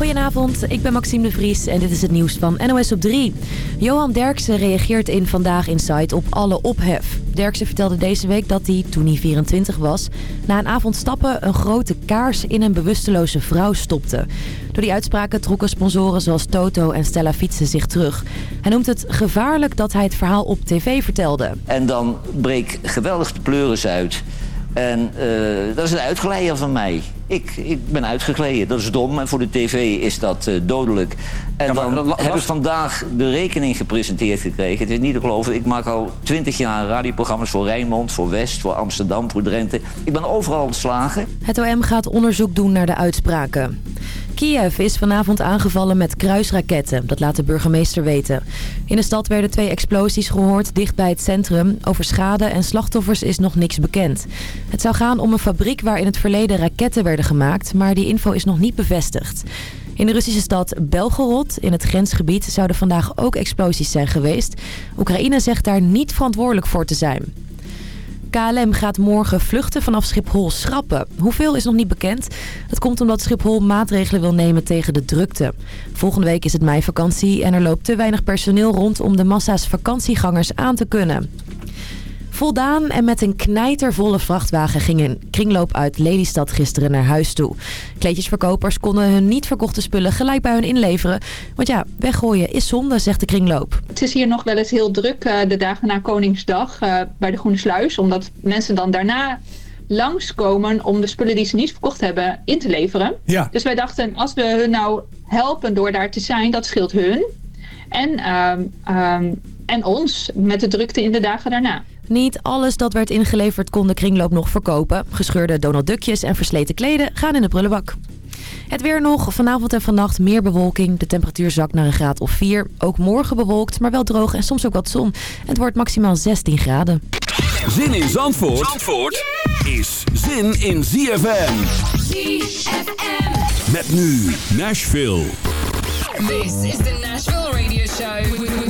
Goedenavond, ik ben Maxime de Vries en dit is het nieuws van NOS op 3. Johan Derksen reageert in Vandaag Inside op alle ophef. Derksen vertelde deze week dat hij, toen hij 24 was... na een avond stappen een grote kaars in een bewusteloze vrouw stopte. Door die uitspraken trokken sponsoren zoals Toto en Stella Fietsen zich terug. Hij noemt het gevaarlijk dat hij het verhaal op tv vertelde. En dan breek geweldig de pleuris uit... En uh, dat is een uitglijden van mij. Ik, ik ben uitgegleden. Dat is dom. En voor de tv is dat uh, dodelijk. En ja, dan dat, heb ik vandaag de rekening gepresenteerd gekregen. Het is niet te geloven. Ik maak al twintig jaar radioprogramma's voor Rijnmond, voor West, voor Amsterdam, voor Drenthe. Ik ben overal ontslagen. Het OM gaat onderzoek doen naar de uitspraken. Kiev is vanavond aangevallen met kruisraketten. Dat laat de burgemeester weten. In de stad werden twee explosies gehoord dicht bij het centrum. Over schade en slachtoffers is nog niks bekend. Het zou gaan om een fabriek waar in het verleden raketten werden gemaakt. Maar die info is nog niet bevestigd. In de Russische stad Belgorod, in het grensgebied, zouden vandaag ook explosies zijn geweest. Oekraïne zegt daar niet verantwoordelijk voor te zijn. KLM gaat morgen vluchten vanaf Schiphol schrappen. Hoeveel is nog niet bekend. Dat komt omdat Schiphol maatregelen wil nemen tegen de drukte. Volgende week is het meivakantie en er loopt te weinig personeel rond om de massa's vakantiegangers aan te kunnen. Voldaan en met een knijtervolle vrachtwagen ging een kringloop uit Lelystad gisteren naar huis toe. Kleedjesverkopers konden hun niet verkochte spullen gelijk bij hun inleveren. Want ja, weggooien is zonde, zegt de kringloop. Het is hier nog wel eens heel druk uh, de dagen na Koningsdag uh, bij de Groene Sluis. Omdat mensen dan daarna langskomen om de spullen die ze niet verkocht hebben in te leveren. Ja. Dus wij dachten, als we hun nou helpen door daar te zijn, dat scheelt hun. En, um, um, en ons met de drukte in de dagen daarna. Niet alles dat werd ingeleverd kon de kringloop nog verkopen. Gescheurde Donald Duckjes en versleten kleden gaan in de prullenbak. Het weer nog. Vanavond en vannacht meer bewolking. De temperatuur zakt naar een graad of 4. Ook morgen bewolkt, maar wel droog en soms ook wat zon. Het wordt maximaal 16 graden. Zin in Zandvoort, Zandvoort is zin in ZFM. ZFM. Met nu Nashville. This is the Nashville Radio Show with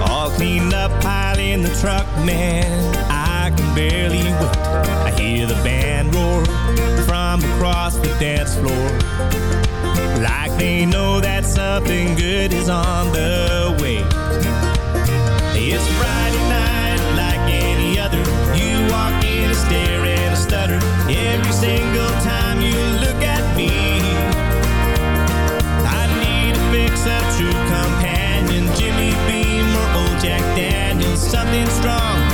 All cleaned up, pile in the truck, man. I can barely wait. I hear the band roar from across the dance floor. Like they know that something good is on the way. It's Friday Jack Daniels Something strong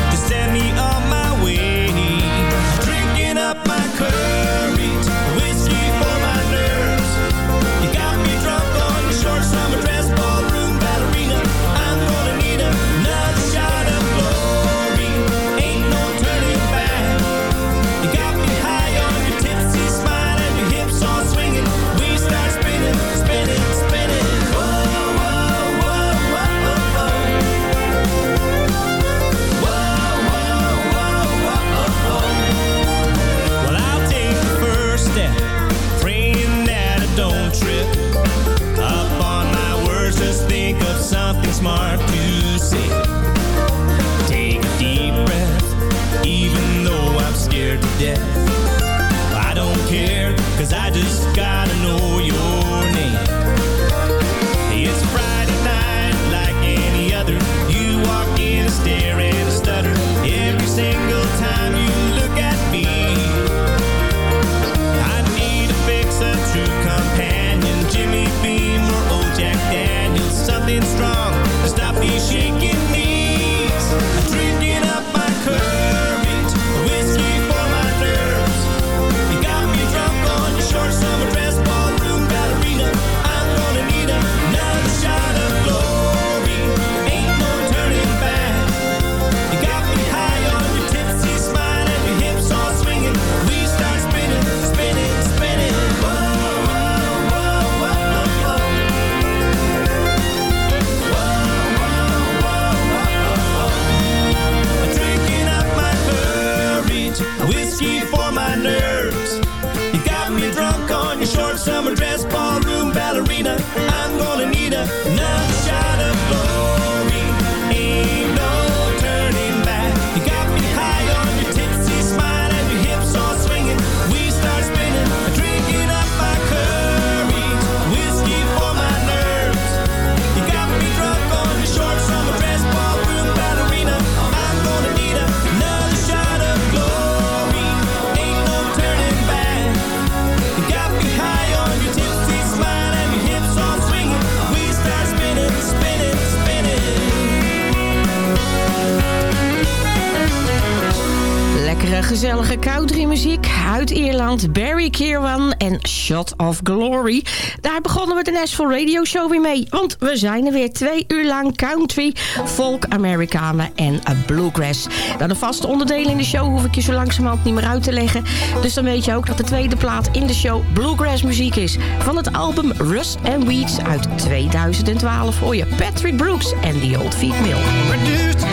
Country-muziek, uit Ierland. Barry Kirwan en Shot of Glory. Daar begonnen we de Nashville Radio Show weer mee. Want we zijn er weer twee uur lang country, folk, Amerikanen en eh, bluegrass. Dan een vaste onderdeel in de show hoef ik je zo langzamerhand niet meer uit te leggen. Dus dan weet je ook dat de tweede plaat in de show bluegrass muziek is. Van het album Rust and Weeds uit 2012 hoor je Patrick Brooks en The Old Feet Mill.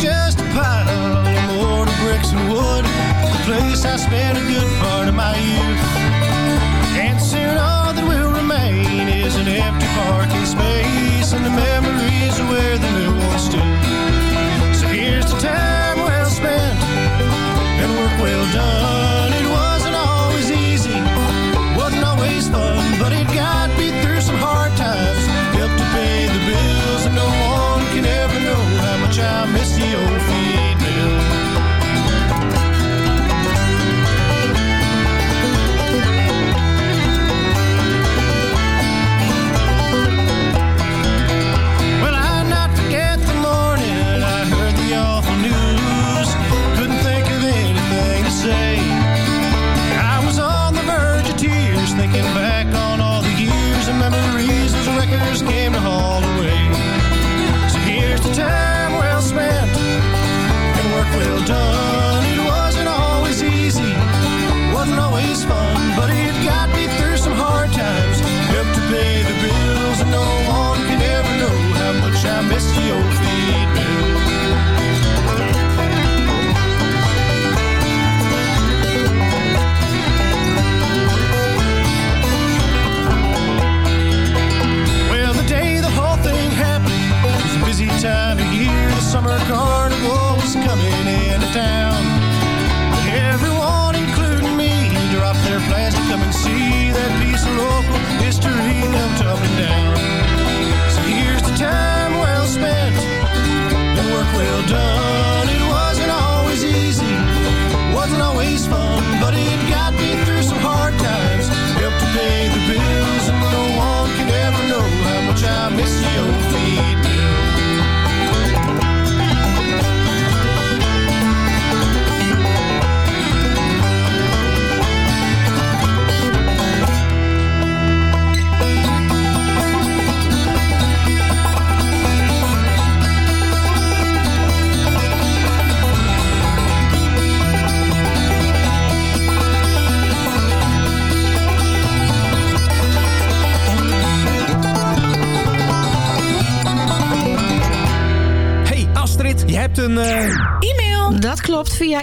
Just pile bricks and wood place I spent a good part of my youth. And soon all that will remain is an empty parking space in the middle. need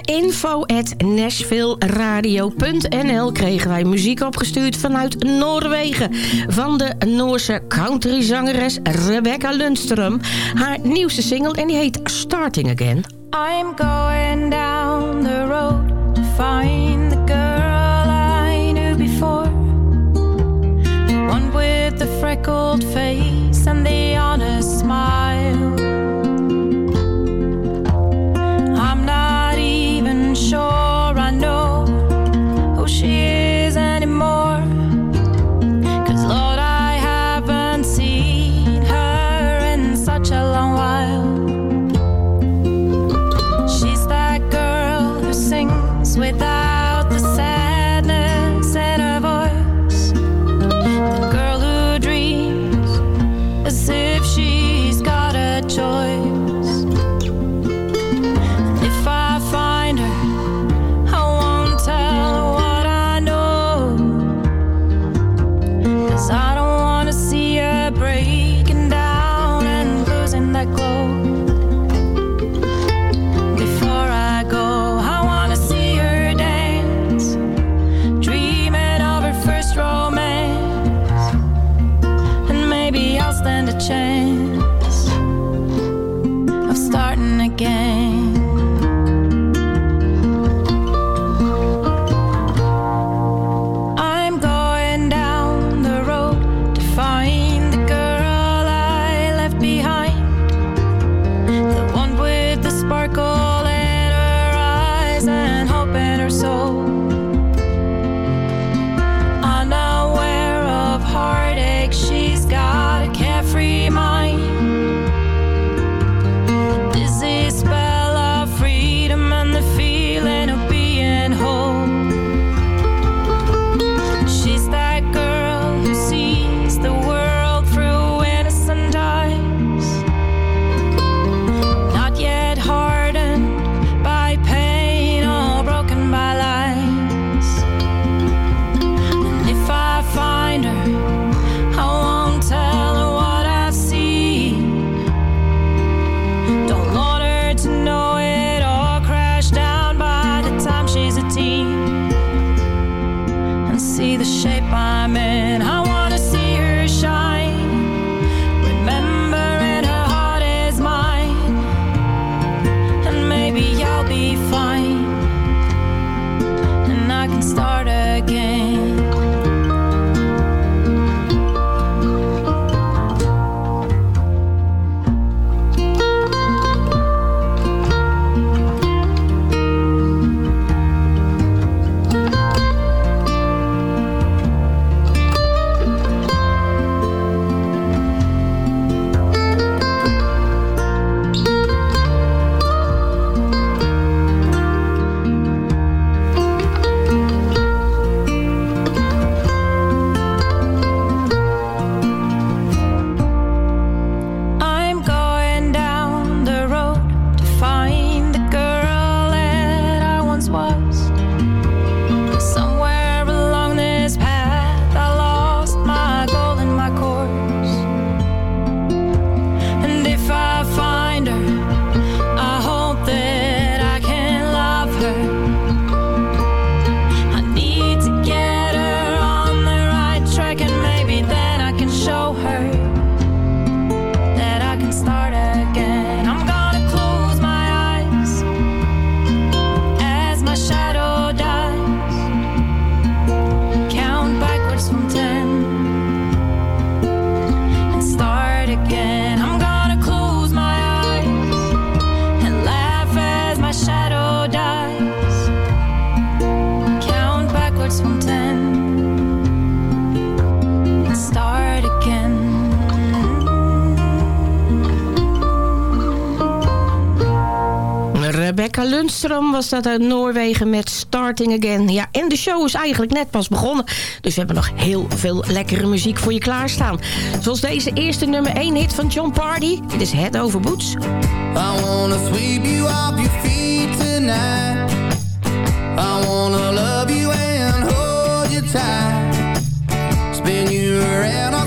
info kregen wij muziek opgestuurd vanuit Noorwegen. Van de Noorse countryzangeres Rebecca Lundström. Haar nieuwste single en die heet Starting Again. I'm going down the road to find the girl I knew before. The one with the freckled face and the Lundström was dat uit Noorwegen met Starting Again. Ja, en de show is eigenlijk net pas begonnen. Dus we hebben nog heel veel lekkere muziek voor je klaarstaan. Zoals deze eerste nummer 1 hit van John Party. Dit is Head Over Boots. I wanna sweep you off your feet tonight. I wanna love you and hold you tight. Spin you around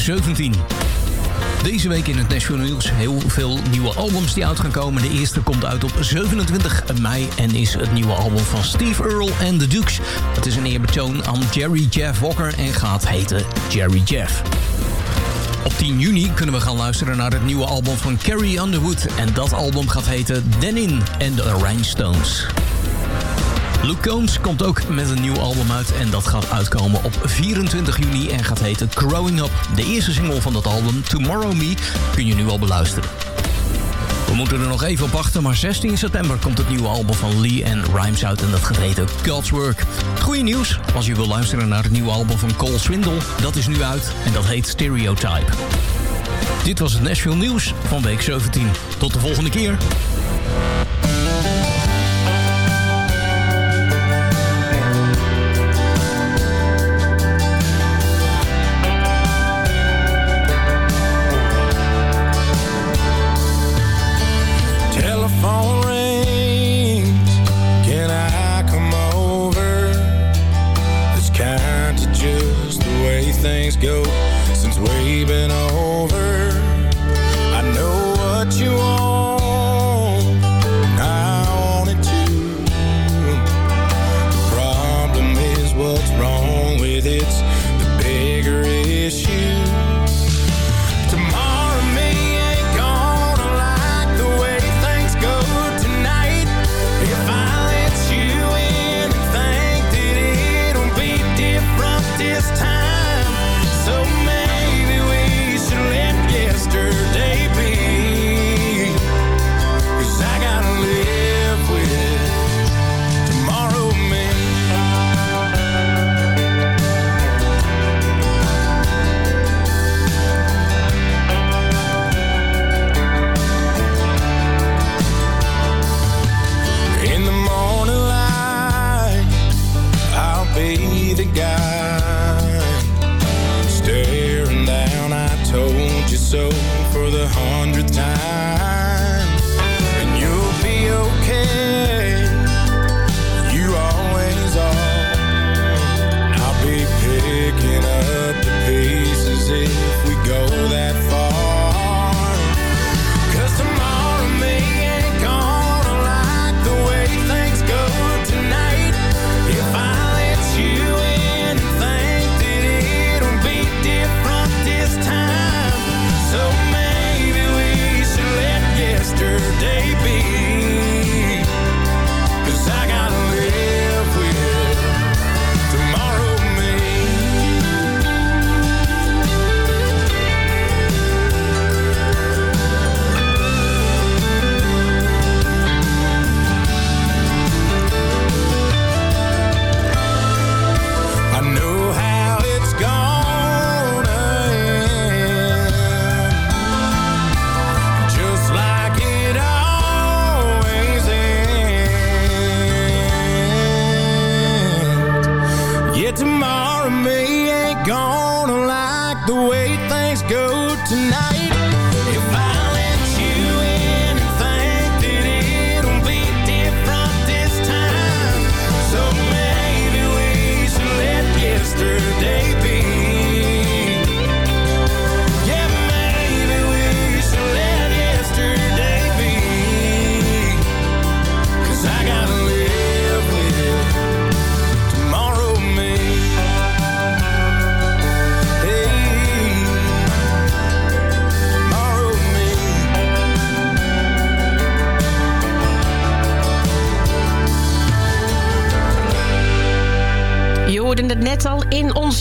17. Deze week in het Nashville Nieuws heel veel nieuwe albums die uit gaan komen. De eerste komt uit op 27 mei en is het nieuwe album van Steve Earle en The Dukes. Het is een eerbetoon aan Jerry Jeff Walker en gaat heten Jerry Jeff. Op 10 juni kunnen we gaan luisteren naar het nieuwe album van Carrie Underwood. En dat album gaat heten Denin and the Rhinestones. Luke Combs komt ook met een nieuw album uit en dat gaat uitkomen op 24 juni en gaat heten Growing Up. De eerste single van dat album, Tomorrow Me, kun je nu al beluisteren. We moeten er nog even op wachten, maar 16 september komt het nieuwe album van Lee en Rhymes uit en dat gaat heten God's Work. Goeie nieuws, als je wil luisteren naar het nieuwe album van Cole Swindle, dat is nu uit en dat heet Stereotype. Dit was het Nashville Nieuws van week 17. Tot de volgende keer. Things go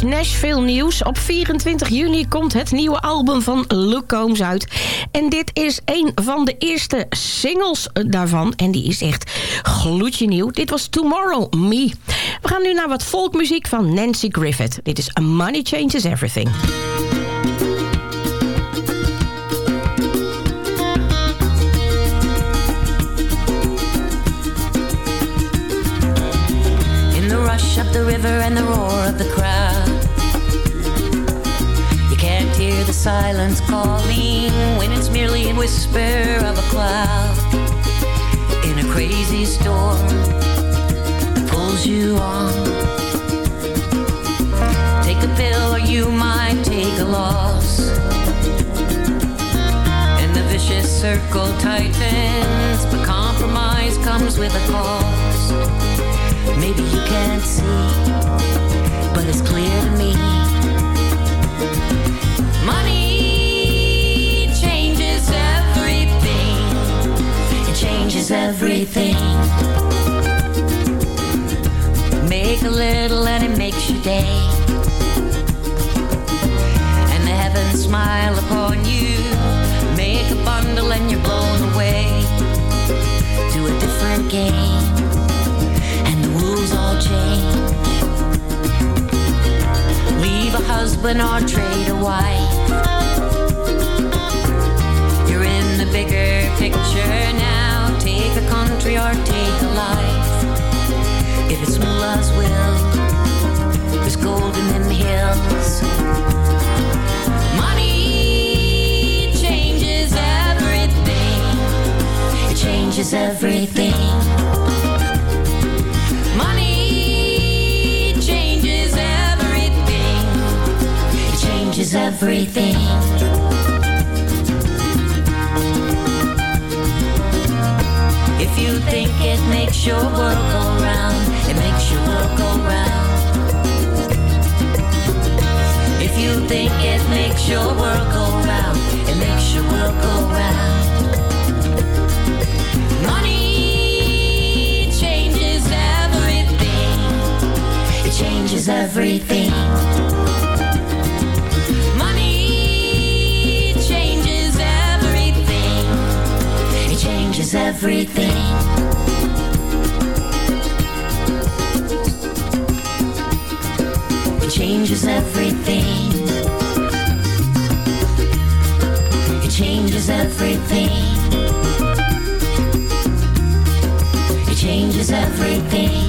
Nashville nieuws. Op 24 juni komt het nieuwe album van Luke Combs uit. En dit is een van de eerste singles daarvan. En die is echt gloedje nieuw. Dit was Tomorrow Me. We gaan nu naar wat folkmuziek van Nancy Griffith. Dit is Money Changes Everything. river and the roar of the crowd. You can't hear the silence calling when it's merely a whisper of a cloud. In a crazy storm that pulls you on. Take a pill or you might take a loss. And the vicious circle tightens, but compromise comes with a cost. Maybe you can't see, but it's clear to me. Money changes everything. It changes everything. Make a little and it makes your day. And the heavens smile upon you. Make a bundle and you're blown away to a different game. Husband or trade a wife. You're in the bigger picture now. Take a country or take a life. If it's Mullah's will, there's gold in them hills. Money changes everything. It changes everything. Changes everything. If you think it makes your world go round, it makes your world go round. If you think it makes your world go round, it makes your world go round. Money changes everything. It changes everything. Changes everything. It changes everything. It changes everything. It changes everything.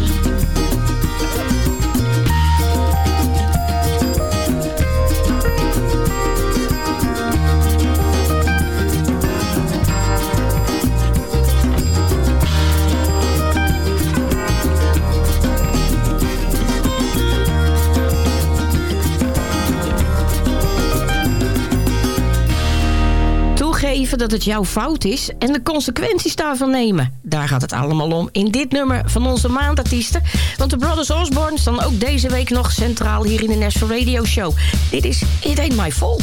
Dat het jouw fout is en de consequenties daarvan nemen. Daar gaat het allemaal om in dit nummer van onze maandartiesten. Want de Brothers Osborne staan ook deze week nog centraal hier in de National Radio Show. Dit is It Ain't My Fault.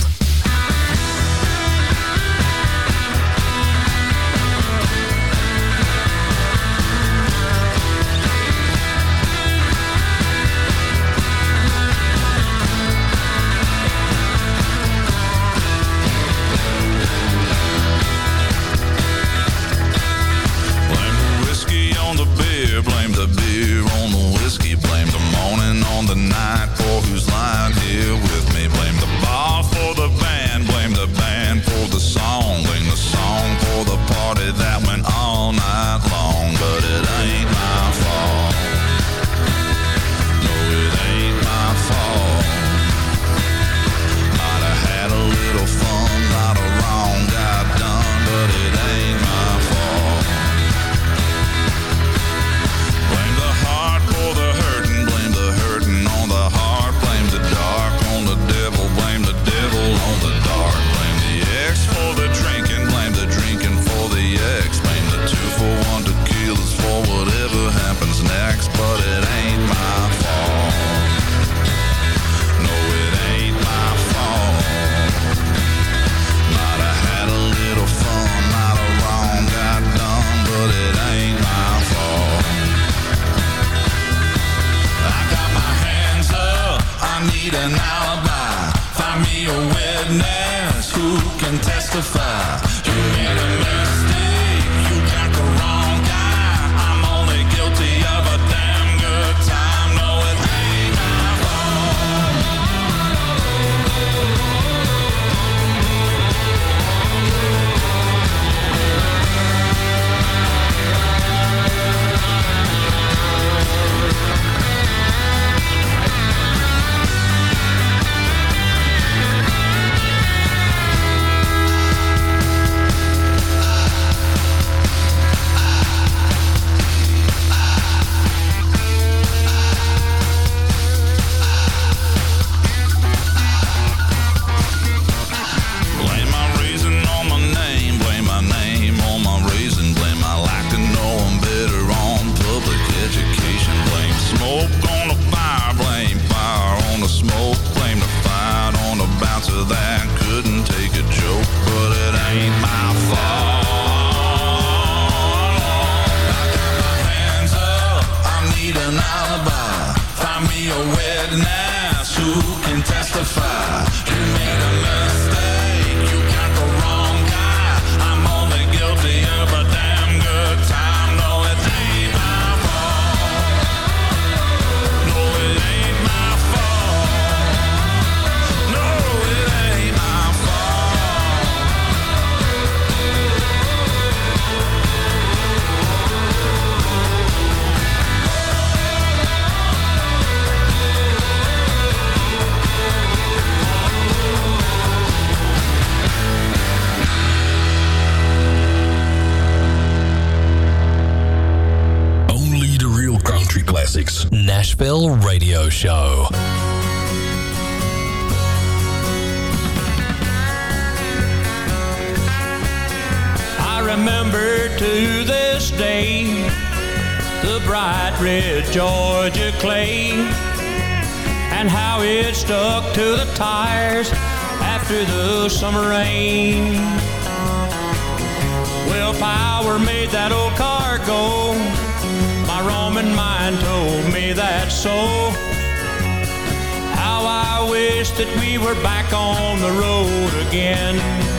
Remember to this day the bright red Georgia clay and how it stuck to the tires after the summer rain. Well, power made that old car go. My Roman mind told me that so. How I wish that we were back on the road again.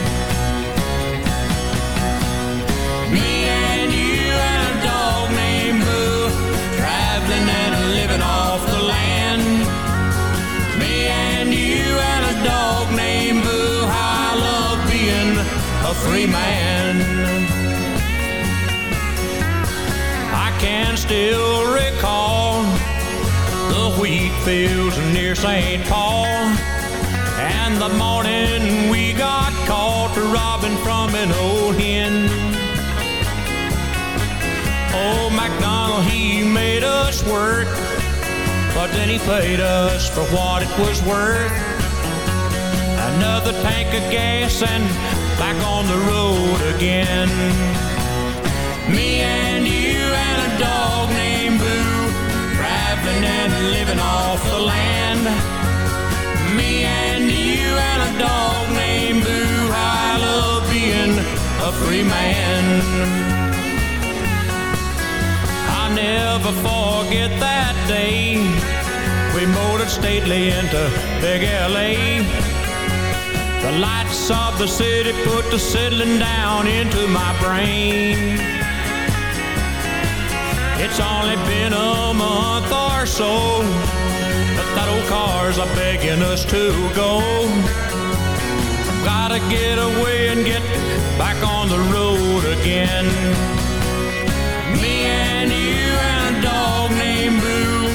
Free man. I can still recall the wheat fields near St. Paul. And the morning we got caught robbing from an old hen. Old MacDonald, he made us work, but then he paid us for what it was worth. Another tank of gas and back on the road again. Me and you and a dog named Boo, traveling and living off the land. Me and you and a dog named Boo, I love being a free man. I'll never forget that day. We motored stately into big LA. The lights of the city put the settling down into my brain. It's only been a month or so, but that old car's a begging us to go. Gotta get away and get back on the road again. Me and you and a dog named Boo,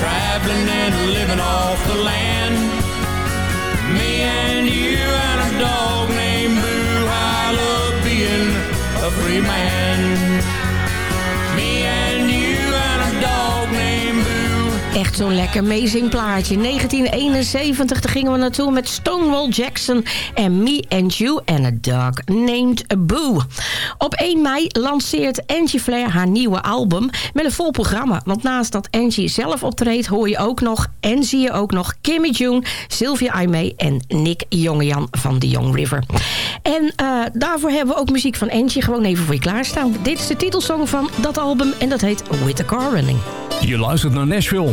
traveling and living off the land. And you and a dog named Boo, I love being a free man. Echt zo'n lekker amazing plaatje. 1971 daar gingen we naartoe met Stonewall Jackson en Me and You and a Dog Named Boo. Op 1 mei lanceert Angie Flair haar nieuwe album met een vol programma. Want naast dat Angie zelf optreedt hoor je ook nog en zie je ook nog Kimmy June, Sylvia Aimee en Nick Jongejan van The Young River. En eh, daarvoor hebben we ook muziek van Angie gewoon even voor je klaarstaan. Dit is de titelsong van dat album en dat heet With the Car Running. Je luistert naar Nashville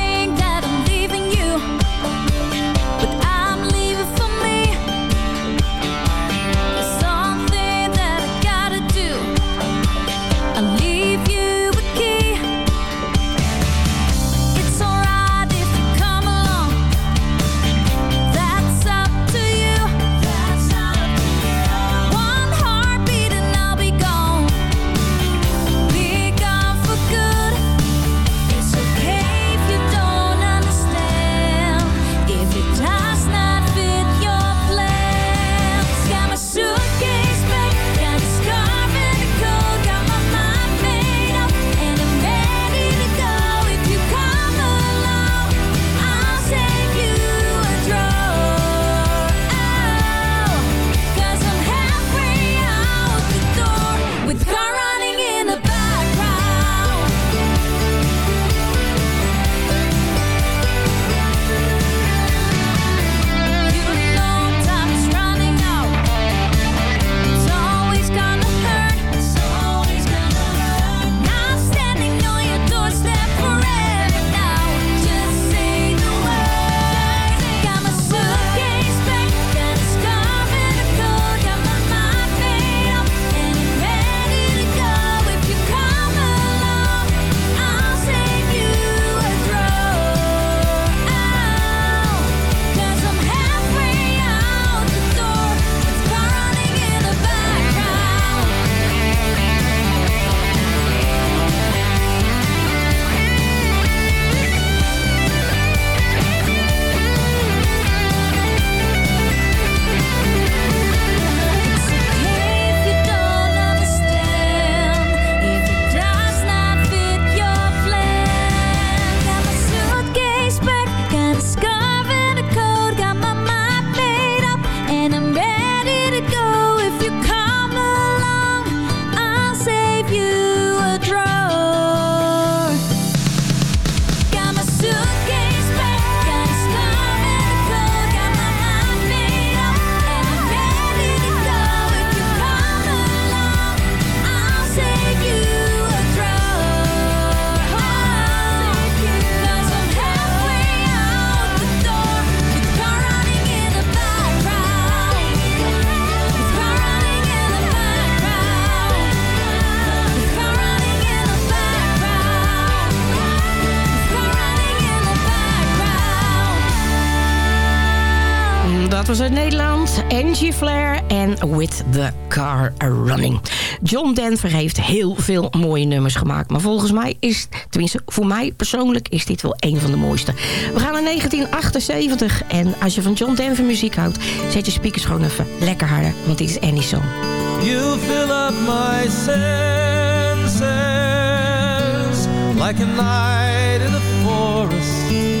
Was uit Nederland. Angie Flair en With the Car Running. John Denver heeft heel veel mooie nummers gemaakt. Maar volgens mij is, tenminste voor mij persoonlijk, is dit wel een van de mooiste. We gaan naar 1978. En als je van John Denver muziek houdt, zet je speakers gewoon even lekker harder. Want dit is Annie Song. You fill up my senses Like a night in the forest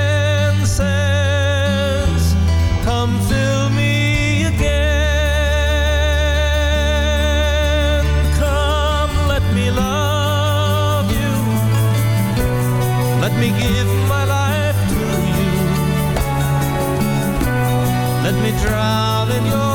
drown in your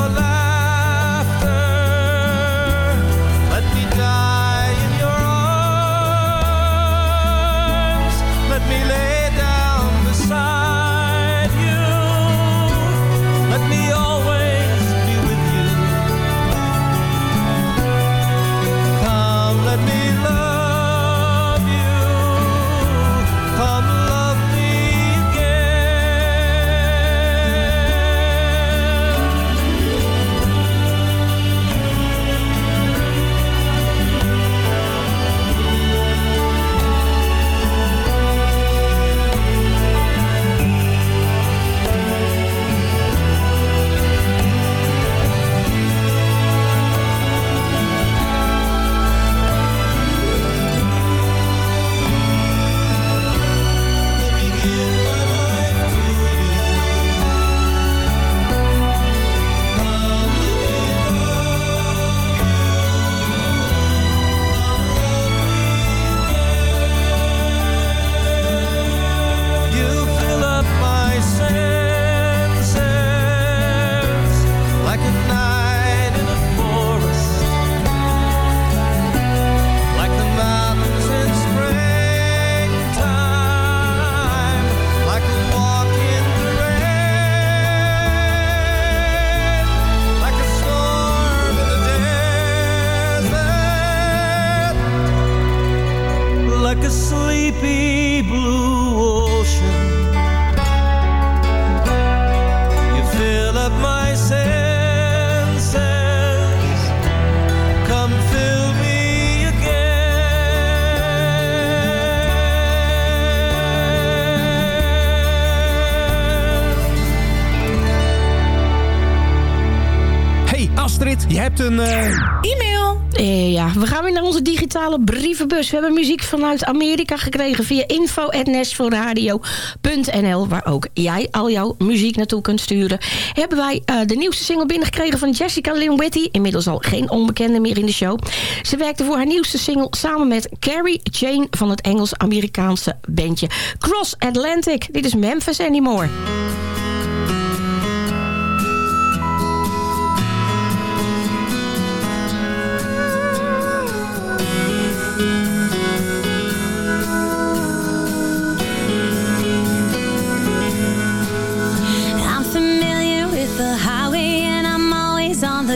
brievenbus. We hebben muziek vanuit Amerika gekregen via info.nashvilleradio.nl waar ook jij al jouw muziek naartoe kunt sturen. Hebben wij eh, de nieuwste single binnengekregen van Jessica Lynn Whitty. Inmiddels al geen onbekende meer in de show. Ze werkte voor haar nieuwste single samen met Carrie Jane van het Engels-Amerikaanse bandje Cross Atlantic. Dit is Memphis Anymore.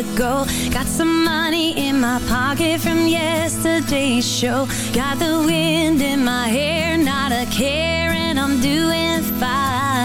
Always on the go. Got some money in my pocket from yesterday's show. Got the wind in my hair, not a care, and I'm doing fine.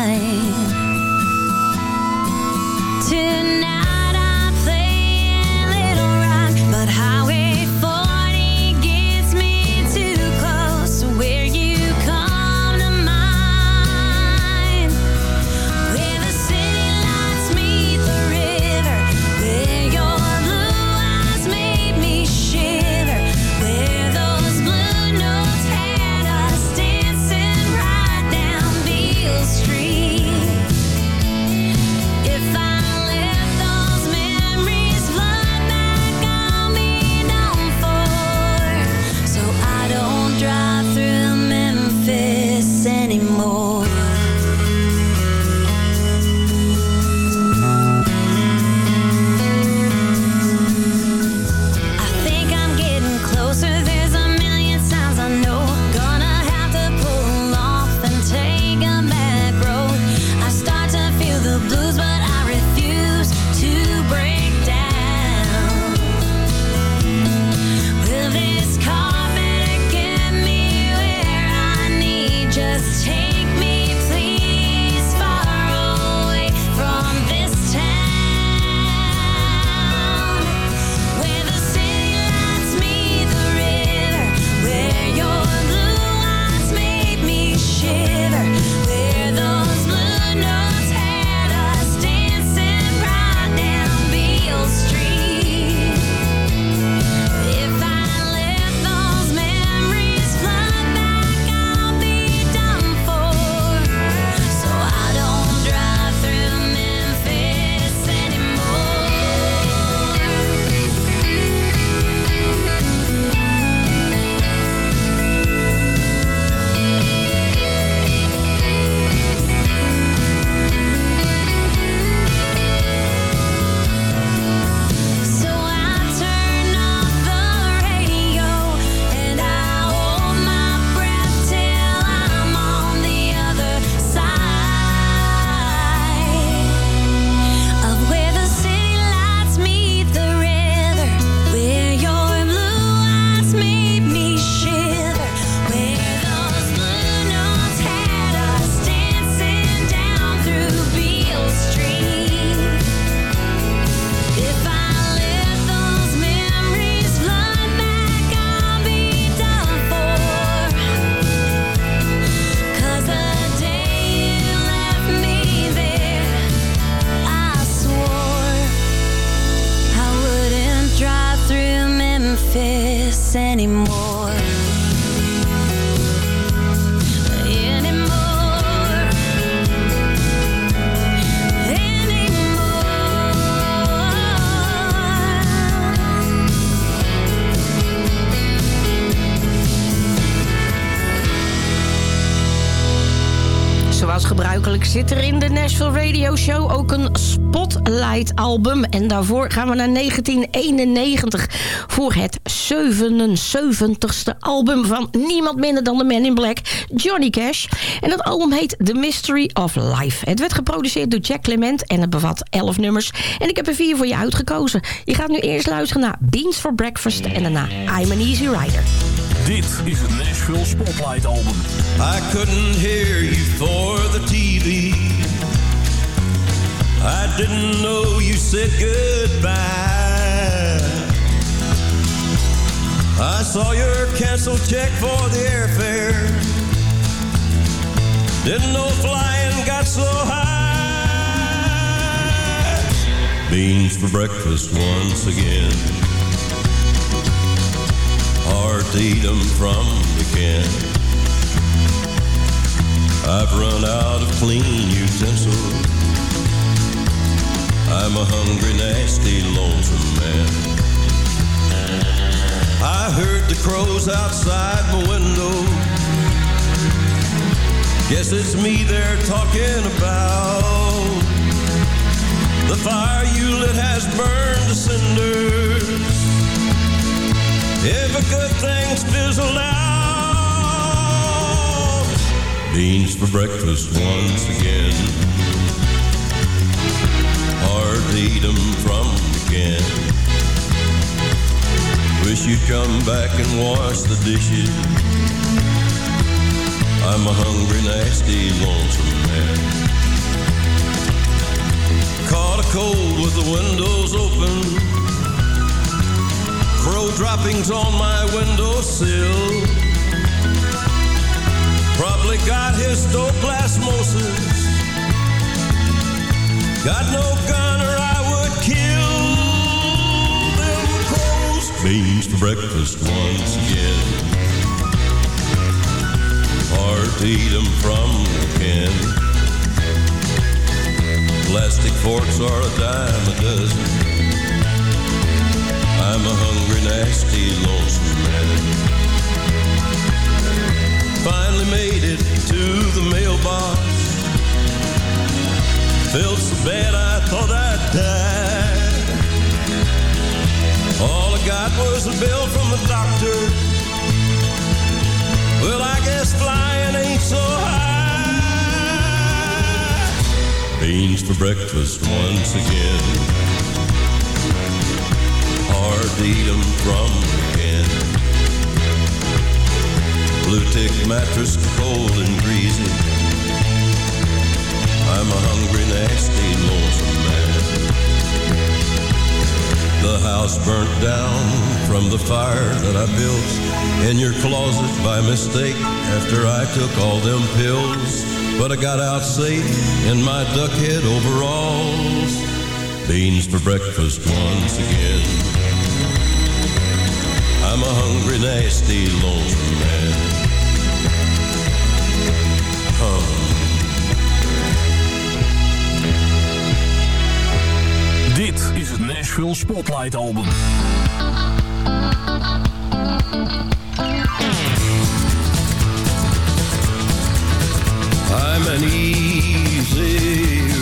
Radio Show ook een Spotlight album. En daarvoor gaan we naar 1991 voor het 77ste album van niemand minder dan de Man in Black, Johnny Cash. En dat album heet The Mystery of Life. Het werd geproduceerd door Jack Clement en het bevat 11 nummers. En ik heb er vier voor je uitgekozen. Je gaat nu eerst luisteren naar Beans for Breakfast en daarna I'm an Easy Rider. Dit is het Nashville Spotlight album. I couldn't hear you for the TV. I didn't know you said goodbye. I saw your cancel check for the airfare. Didn't know flying got so high. Beans for breakfast once again. Hard to eat 'em from the can. I've run out of clean utensils. I'm a hungry, nasty, lonesome man. I heard the crows outside my window. Guess it's me they're talking about. The fire you lit has burned to cinders. Every good thing's fizzled out. Beans for breakfast once again. Hard to eat 'em from the can. Wish you'd come back and wash the dishes. I'm a hungry, nasty, lonesome man. Caught a cold with the windows open. Crow droppings on my windowsill. Probably got histoplasmosis. Got no gun or I would kill them crows. Beans for breakfast once again. Hard to eat 'em from the can. Plastic forks are a dime a dozen. I'm a hungry, nasty, lonesome man. Finally made it to the mailbox. Felt so bad I thought I'd die. All I got was a bill from the doctor. Well, I guess flying ain't so high. Beans for breakfast once again hard 'em from again. Blue tick mattress, cold and greasy. I'm a hungry, nasty, lonesome man. The house burnt down from the fire that I built in your closet by mistake after I took all them pills. But I got out safe in my duckhead overalls. Beans for breakfast once again. I'm a hungry, nasty, lonesome man. Nashville Spotlight album. I'm an easy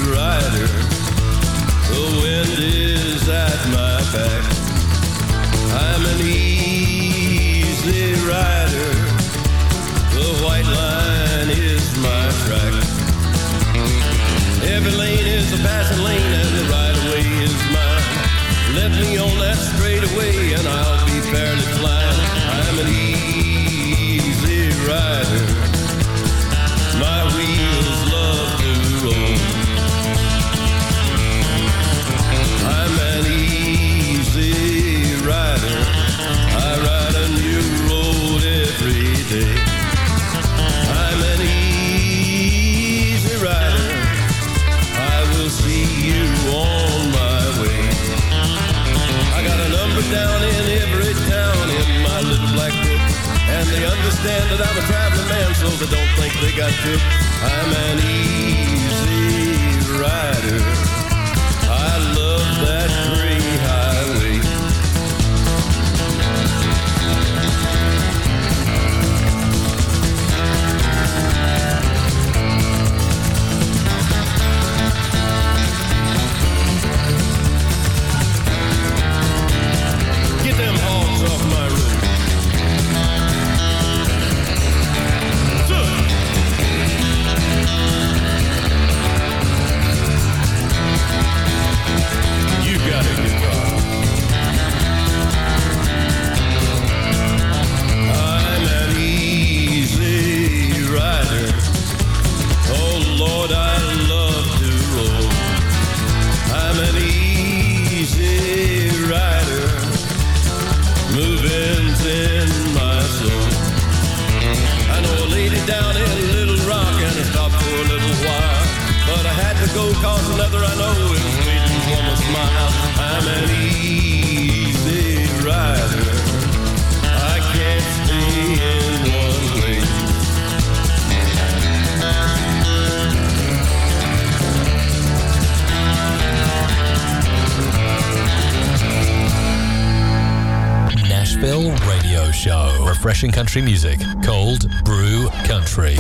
Refreshing country music. Cold Brew Country.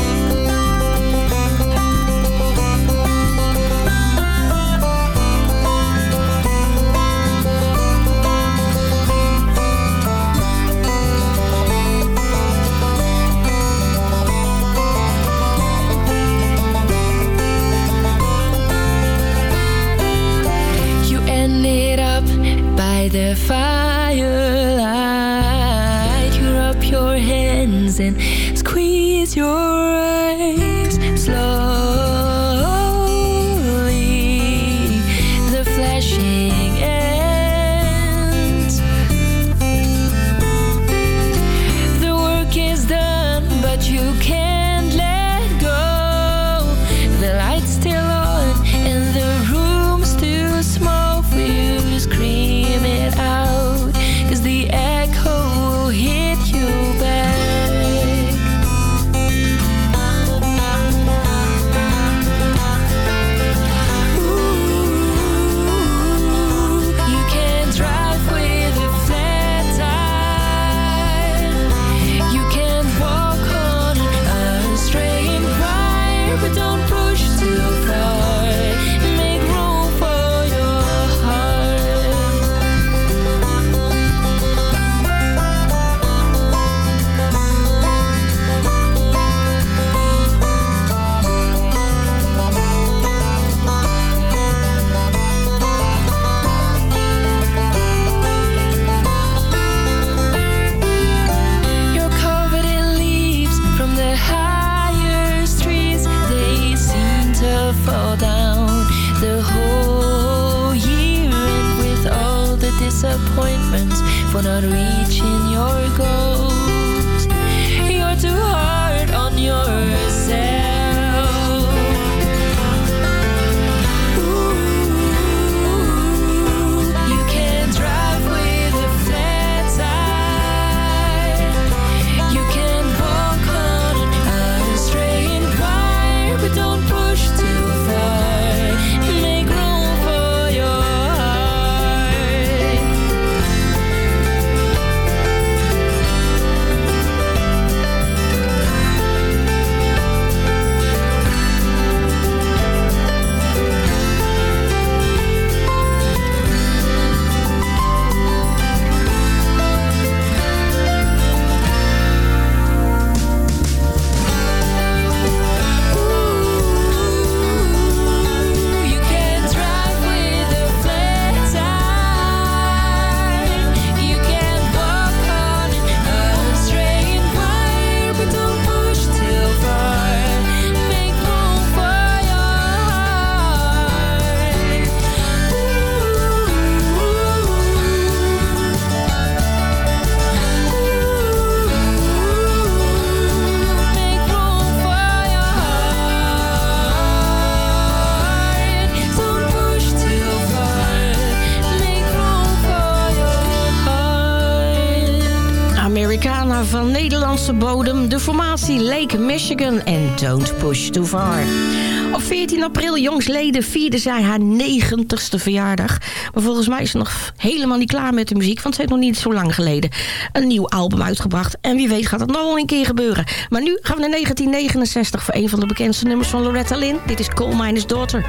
Bodem. De formatie Lake Michigan en Don't Push Too Far. Op 14 april jongsleden vierde zij haar 90ste verjaardag. Maar volgens mij is ze nog helemaal niet klaar met de muziek... want ze heeft nog niet zo lang geleden een nieuw album uitgebracht. En wie weet gaat het nog wel een keer gebeuren. Maar nu gaan we naar 1969 voor een van de bekendste nummers van Loretta Lynn. Dit is Coal Miner's Daughter.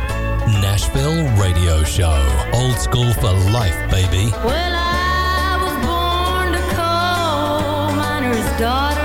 Nashville Radio Show. Old school for life, baby. Well, I was born to coal miner's daughter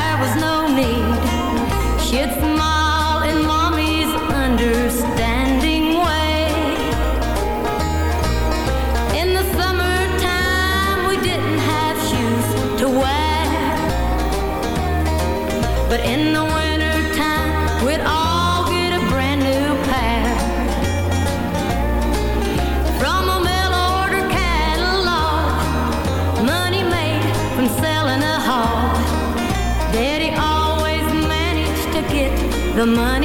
there was the money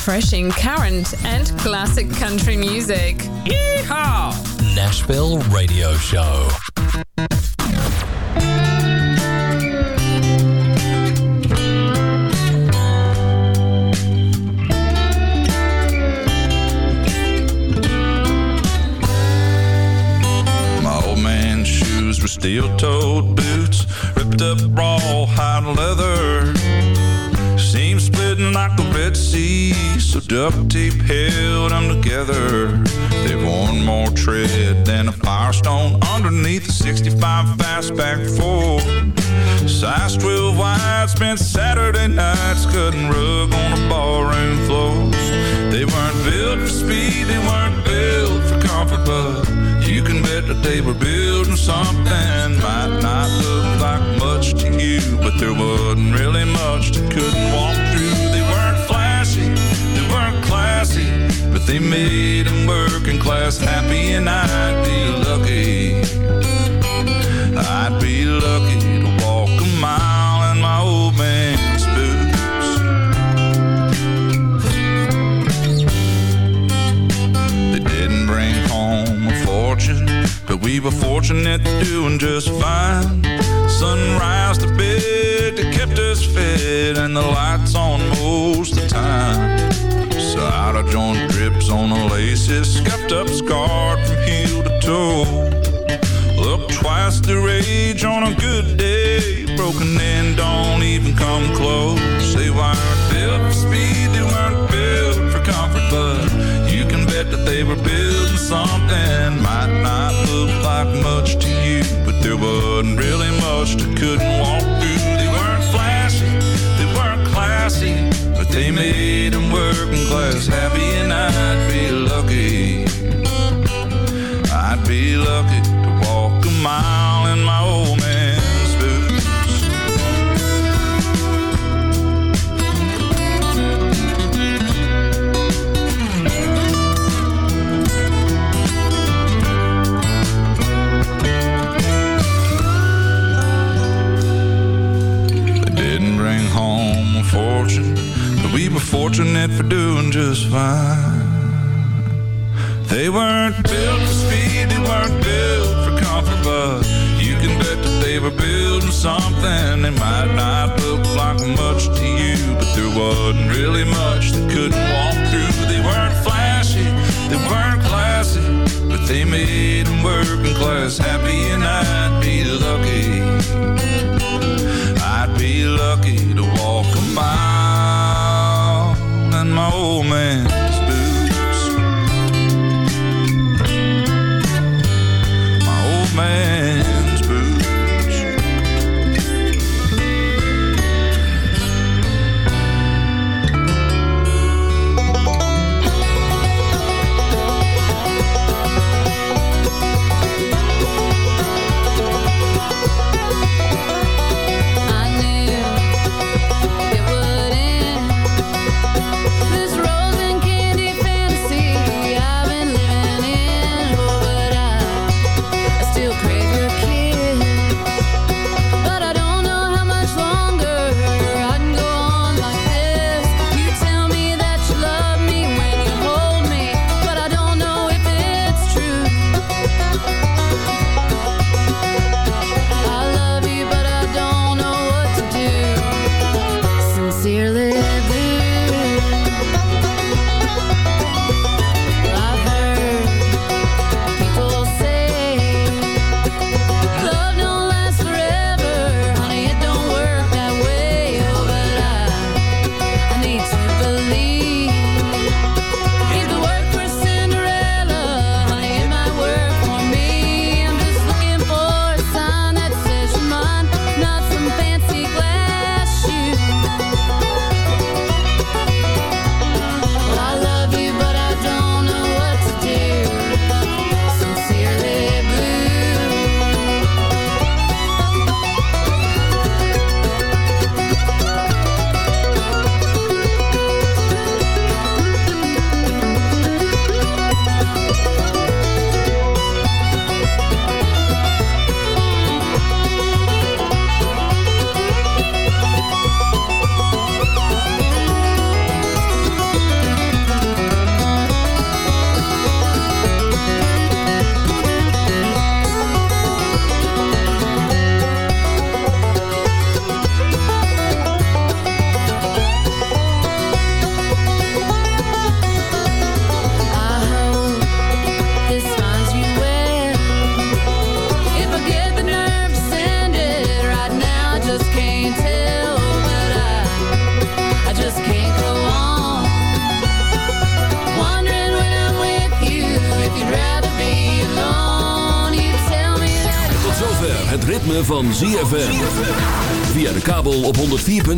Refreshing current and classic country music. Yeehaw! Nashville Radio Show. My old man's shoes were steel-toed boots, ripped up raw hide leather. Like the Red Sea, so duct tape held them together. They've worn more tread than a Firestone underneath the 65 fastback four. Size 12 wide, spent Saturday nights cutting rug on the ballroom floors. They weren't built for speed, they weren't built for comfort, but you can bet that they were building something. Might not look like much to you, but there wasn't really much that couldn't walk but they made them working class happy, and I'd be lucky. I'd be lucky to walk a mile in my old man's boots. They didn't bring home a fortune, but we were fortunate doing just fine. Sunrise to bed that kept us fed, and the lights on most of the time. The out of joint drips on the laces, scuffed up, scarred from heel to toe. Look twice the rage on a good day, broken in, don't even come close. They weren't built for speed, they weren't built for comfort, but you can bet that they were building something. Might not look like much to you, but there wasn't really much that couldn't walk They made him working class happy and I'd be